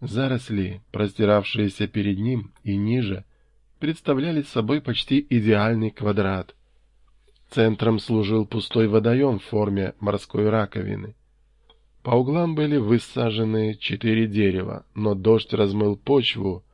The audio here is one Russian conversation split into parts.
Заросли, простиравшиеся перед ним и ниже, представляли собой почти идеальный квадрат. Центром служил пустой водоем в форме морской раковины. По углам были высажены четыре дерева, но дождь размыл почву,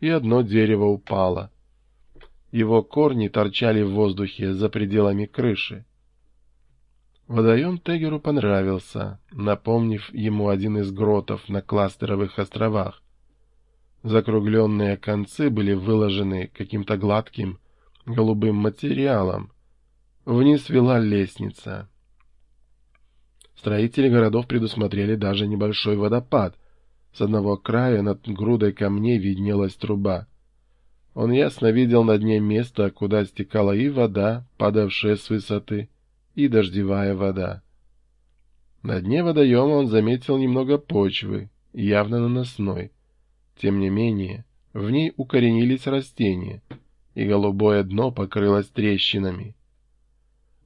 и одно дерево упало. Его корни торчали в воздухе за пределами крыши. Водоем Тегеру понравился, напомнив ему один из гротов на кластеровых островах. Закругленные концы были выложены каким-то гладким голубым материалом. Вниз вела лестница. Строители городов предусмотрели даже небольшой водопад. С одного края над грудой камней виднелась труба. Он ясно видел на дне место, куда стекала и вода, падавшая с высоты, и дождевая вода. На дне водоема он заметил немного почвы, явно наносной. Тем не менее, в ней укоренились растения, и голубое дно покрылось трещинами.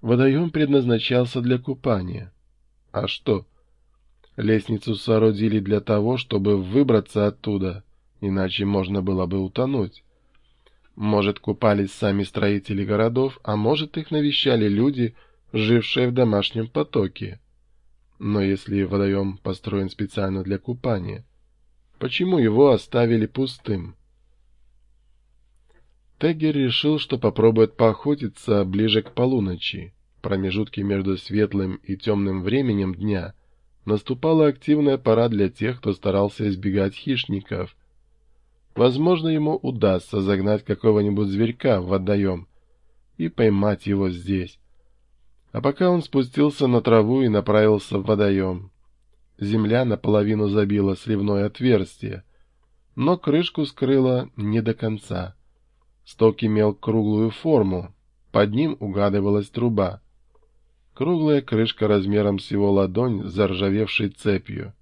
Водоем предназначался для купания. А что? Лестницу соорудили для того, чтобы выбраться оттуда, иначе можно было бы утонуть. Может, купались сами строители городов, а может, их навещали люди, жившие в домашнем потоке. Но если водоем построен специально для купания, почему его оставили пустым? Теггер решил, что попробует поохотиться ближе к полуночи. Промежутки между светлым и темным временем дня наступала активная пора для тех, кто старался избегать хищников. Возможно, ему удастся загнать какого-нибудь зверька в водоем и поймать его здесь. А пока он спустился на траву и направился в водоем. Земля наполовину забила сливное отверстие, но крышку скрыла не до конца. Сток имел круглую форму, под ним угадывалась труба. Круглая крышка размером с его ладонь заржавевшей цепью.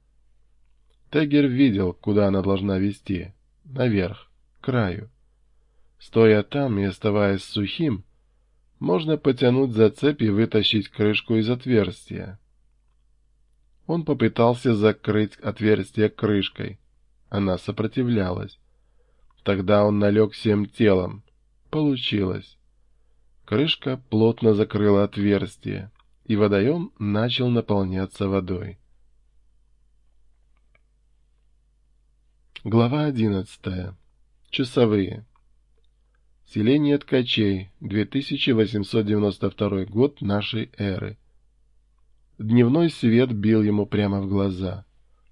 Тегер видел, куда она должна вести. Наверх, к краю. Стоя там и оставаясь сухим, можно потянуть за цепь и вытащить крышку из отверстия. Он попытался закрыть отверстие крышкой. Она сопротивлялась. Тогда он налег всем телом. Получилось. Крышка плотно закрыла отверстие, и водоем начал наполняться водой. Глава одиннадцатая. Часовые. Селение ткачей, 2892 год нашей эры. Дневной свет бил ему прямо в глаза.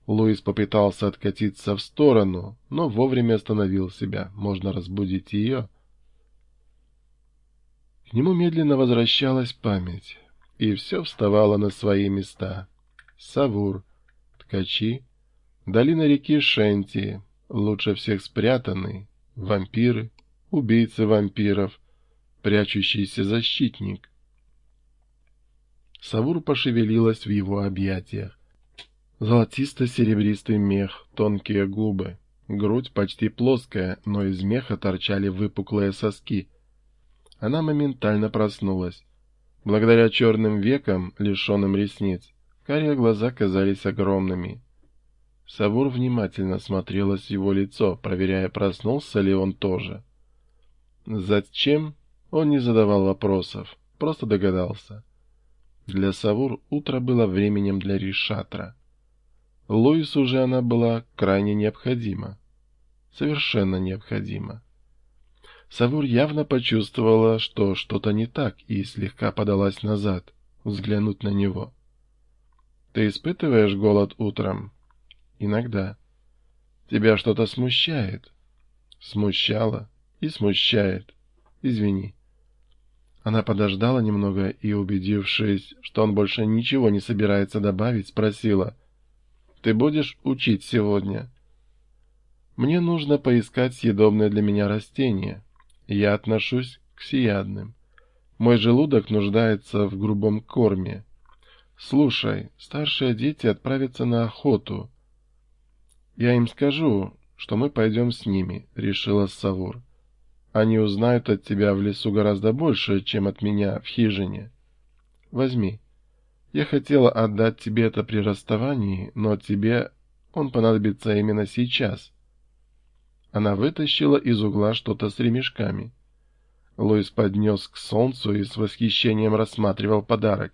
Луис попытался откатиться в сторону, но вовремя остановил себя. Можно разбудить ее. К нему медленно возвращалась память, и все вставало на свои места. Савур, ткачи, долина реки Шенти, лучше всех спрятанный, вампиры, убийца вампиров, прячущийся защитник. Савур пошевелилась в его объятиях. Золотисто-серебристый мех, тонкие губы, грудь почти плоская, но из меха торчали выпуклые соски. Она моментально проснулась. Благодаря черным векам, лишенным ресниц, карие глаза казались огромными. Савур внимательно смотрелась в его лицо, проверяя, проснулся ли он тоже. Зачем? Он не задавал вопросов, просто догадался. Для Савур утро было временем для Ришатра. Луису же она была крайне необходима. Совершенно необходима. Савур явно почувствовала, что что-то не так, и слегка подалась назад, взглянуть на него. «Ты испытываешь голод утром?» «Иногда». «Тебя что-то смущает?» «Смущало и смущает. Извини. Она подождала немного и, убедившись, что он больше ничего не собирается добавить, спросила, «Ты будешь учить сегодня?» «Мне нужно поискать съедобное для меня растение. Я отношусь к всеядным. Мой желудок нуждается в грубом корме. Слушай, старшие дети отправятся на охоту. Я им скажу, что мы пойдем с ними», — решила Савур. Они узнают от тебя в лесу гораздо больше, чем от меня в хижине. Возьми. Я хотела отдать тебе это при расставании, но тебе Он понадобится именно сейчас. Она вытащила из угла что-то с ремешками. Луис поднес к солнцу и с восхищением рассматривал подарок.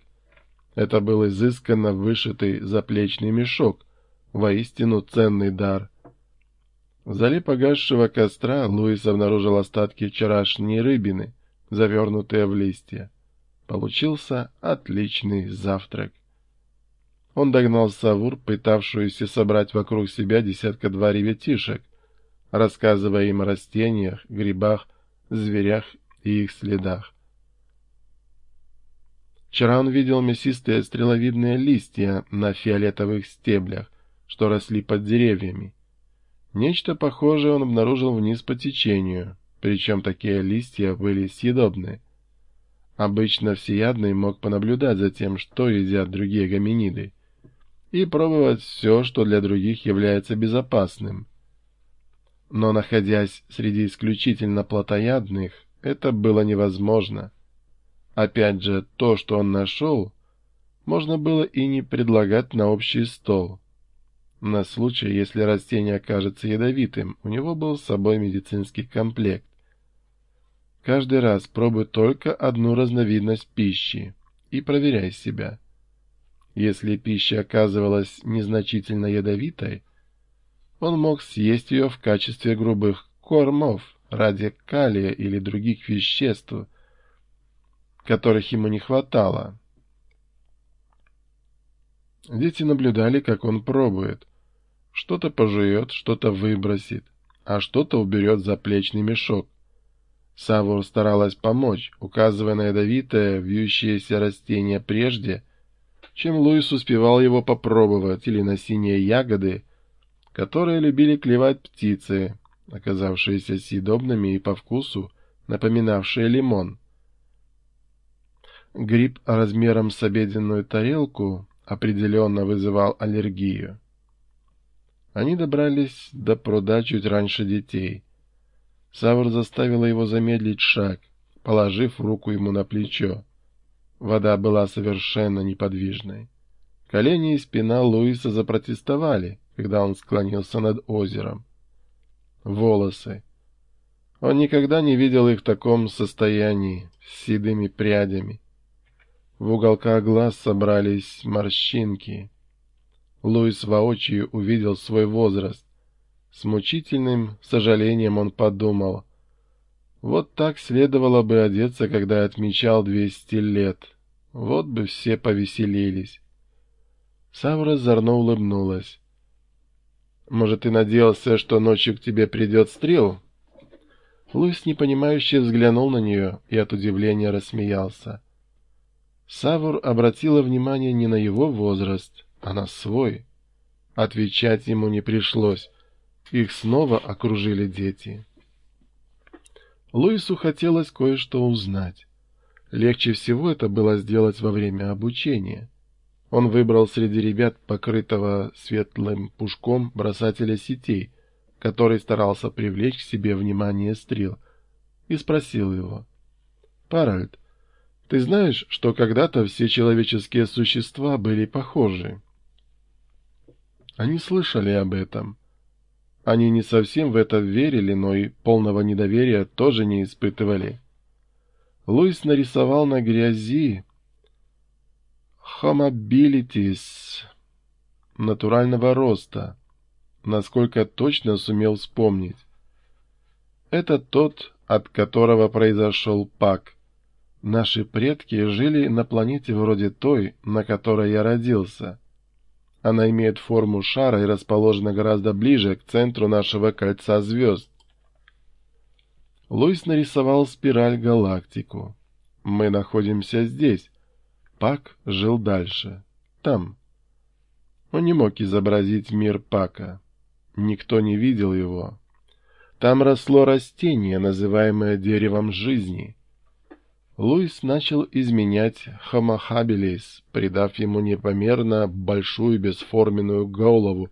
Это был изысканно вышитый заплечный мешок, воистину ценный дар. Вдали погасшего костра Луис обнаружил остатки вчерашней рыбины, завернутые в листья. Получился отличный завтрак. Он догнал Савур, пытавшуюся собрать вокруг себя десятка-два ребятишек, рассказывая им о растениях, грибах, зверях и их следах. Вчера он видел мясистые стреловидные листья на фиолетовых стеблях, что росли под деревьями. Нечто похожее он обнаружил вниз по течению, причем такие листья были съедобны. Обычно всеядный мог понаблюдать за тем, что едят другие гоминиды, и пробовать все, что для других является безопасным. Но, находясь среди исключительно плотоядных, это было невозможно. Опять же, то, что он нашел, можно было и не предлагать на общий стол. На случай, если растение окажется ядовитым, у него был с собой медицинский комплект. Каждый раз пробуй только одну разновидность пищи и проверяй себя. Если пища оказывалась незначительно ядовитой, он мог съесть ее в качестве грубых кормов ради калия или других веществ, которых ему не хватало. Дети наблюдали, как он пробует. Что-то пожует, что-то выбросит, а что-то уберет за плечный мешок. Савур старалась помочь, указывая на ядовитое, вьющееся растение прежде, чем Луис успевал его попробовать, или на синие ягоды, которые любили клевать птицы, оказавшиеся съедобными и по вкусу напоминавшие лимон. Гриб размером с обеденную тарелку определенно вызывал аллергию. Они добрались до пруда чуть раньше детей. Савр заставила его замедлить шаг, положив руку ему на плечо. Вода была совершенно неподвижной. Колени и спина Луиса запротестовали, когда он склонился над озером. Волосы. Он никогда не видел их в таком состоянии, с седыми прядями. В уголках глаз собрались морщинки. Луис воочию увидел свой возраст. С мучительным сожалением он подумал, вот так следовало бы одеться, когда отмечал двести лет. Вот бы все повеселились. Савра зорно улыбнулась. «Может, ты надеялся, что ночью к тебе придет стрел?» Луис непонимающе взглянул на нее и от удивления рассмеялся. Савур обратила внимание не на его возраст, а на свой. Отвечать ему не пришлось. Их снова окружили дети. Луису хотелось кое-что узнать. Легче всего это было сделать во время обучения. Он выбрал среди ребят покрытого светлым пушком бросателя сетей, который старался привлечь к себе внимание стрел, и спросил его. «Паральд, ты знаешь, что когда-то все человеческие существа были похожи?» Они слышали об этом. Они не совсем в это верили, но и полного недоверия тоже не испытывали. Луис нарисовал на грязи «Homabilities» натурального роста, насколько точно сумел вспомнить. Это тот, от которого произошел Пак. Наши предки жили на планете вроде той, на которой я родился. Она имеет форму шара и расположена гораздо ближе к центру нашего кольца звезд. Луис нарисовал спираль-галактику. Мы находимся здесь. Пак жил дальше. Там. Он не мог изобразить мир Пака. Никто не видел его. Там росло растение, называемое деревом жизни. Луис начал изменять habilis, придав ему непомерно большую бесформенную голову,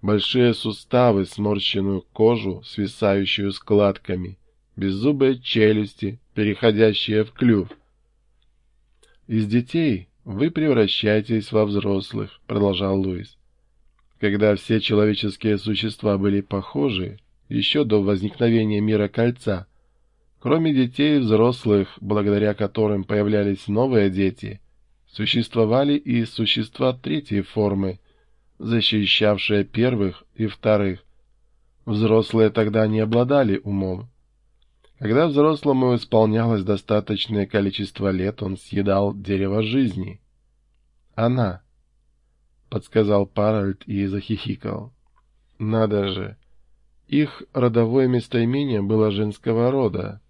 большие суставы, сморщенную кожу, свисающую складками — беззубые челюсти, переходящие в клюв. «Из детей вы превращаетесь во взрослых», — продолжал Луис. когда все человеческие существа были похожи, еще до возникновения мира кольца, кроме детей и взрослых, благодаря которым появлялись новые дети, существовали и существа третьей формы, защищавшие первых и вторых. Взрослые тогда не обладали умом. Когда взрослому исполнялось достаточное количество лет, он съедал дерево жизни. Она, — подсказал Паральд и захихикал. Надо же! Их родовое местоимение было женского рода,